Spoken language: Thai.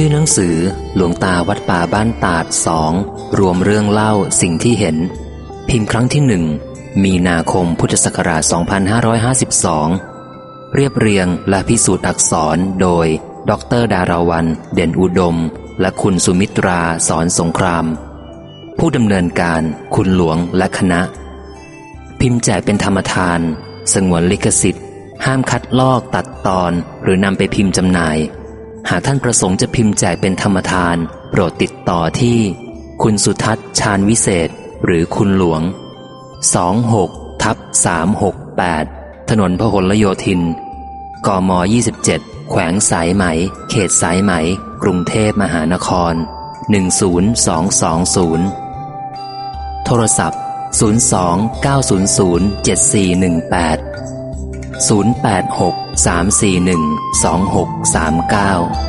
ชื่อหนังสือหลวงตาวัดป่าบ้านตาดสองรวมเรื่องเล่าสิ่งที่เห็น พิมพ์ครั้งที่หนึ่งมีนาคมพุทธศักราช 2552 เรียบเรียงและพิสูจน์อักษรโดย ดรดาราวัน เด่นอุดม และคุณสุมิตราสอนสงคราม ผู้ดำเนินการคุณหลวงและคณะ พิมพ์แจกเป็นธรรมทาน สงวนลิขสิทธิ์ ห้ามคัดลอกตัดตอนหรือนำไปพิมพ์จำหน่าย หากท่านประสงค์จะพิมพ์แจกเป็นธรรมทาน โปรดติดต่อที่ คุณสุทัศน์ชาญวิเศษ หรือคุณหลวง 26ทับ368 ถนนพหลโยธิน กม 27 แขวงสายไหม เขตสายไหม กรุงเทพมหานคร 10220 โทรศัพท์ 02 900 7418 086 341 2639